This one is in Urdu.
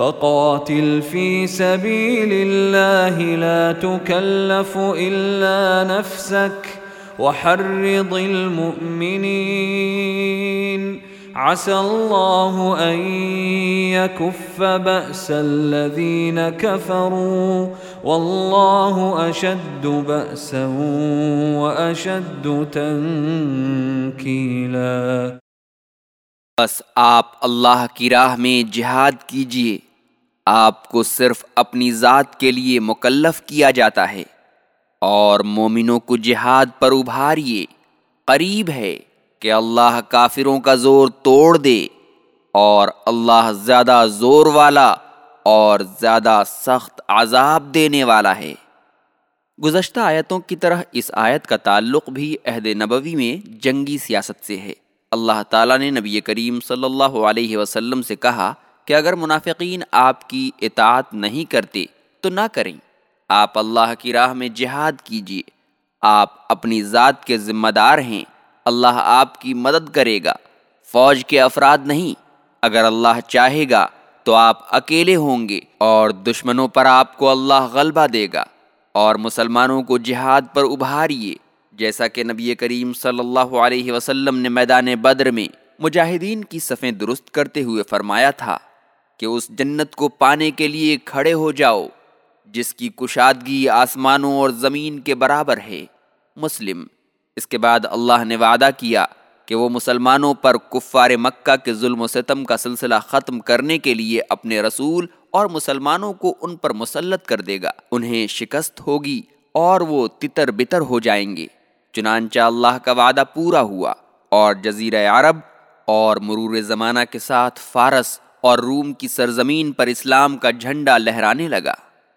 فقاتل في سبيل الله لا تكلف إلا نفسك وحرض المؤمنين. عسى الله أن يكف بأس الذين كفروا والله أشد بأسا وأشد تنكيلا. بس آپ اللہ کی راہ میں جہاد کیجئے۔ آپ کو صرف اپنی ذات کے لیے مکلف کیا جاتا ہے اور مومنوں کو جہاد پر ابھاریے۔ قریب ہے کہ اللہ کافروں کا زور توڑ دے اور اللہ زیادہ زور والا اور زیادہ سخت عذاب دینے والا ہے۔ گزشتہ آیتوں کی طرح اس آیت کا تعلق بھی عہد نبوی میں جنگی سیاست سے ہے۔ اللہ تعالیٰ نے نبی کریم صلی اللہ علیہ وسلم سے کہا کہ اگر منافقین آپ کی اطاعت نہیں کرتے تو نہ کریں۔ آپ اللہ کی راہ میں جہاد کیجیے آپ اپنی ذات کے ذمہ دار ہیں۔ اللہ آپ کی مدد کرے گا۔ فوج کے افراد نہیں۔ اگر اللہ چاہے گا تو آپ اکیلے ہوں گے اور دشمنوں پر آپ کو اللہ غلبہ دے گا۔ اور مسلمانوں کو جہاد پر ابھاریے۔ جیسا کہ نبی کریم صلی اللہ علیہ وسلم نے میدان بدر میں مجاہدین کی صفیں درست کرتے ہوئے فرمایا تھا۔ کہ اس جنت کو پانے کے لیے کھڑے ہو جاؤ، جس کی کشادگی آسمانوں اور زمین کے برابر ہے۔ مسلم۔ اس کے بعد اللہ نے وعدہ کیا کہ وہ مسلمانوں پر کفار مکہ کے ظلم و ستم کا سلسلہ ختم کرنے کے لیے اپنے رسول اور مسلمانوں کو ان پر مسلط کر دے گا۔ انہیں شکست ہوگی اور وہ تتر بتر ہو جائیں گے۔ چنانچہ اللہ کا وعدہ پورا ہوا اور جزیرہ عرب اور مرور زمانہ کے ساتھ فارس اور روم کی سرزمین پر اسلام کا جھنڈا لہرانے لگا۔